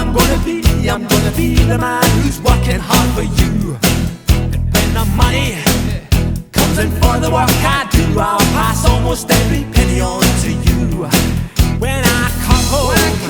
I'm gonna be, I'm gonna be the man who's working hard for you. When the money comes in for the work I do, I'll pass almost every penny on to you. Home,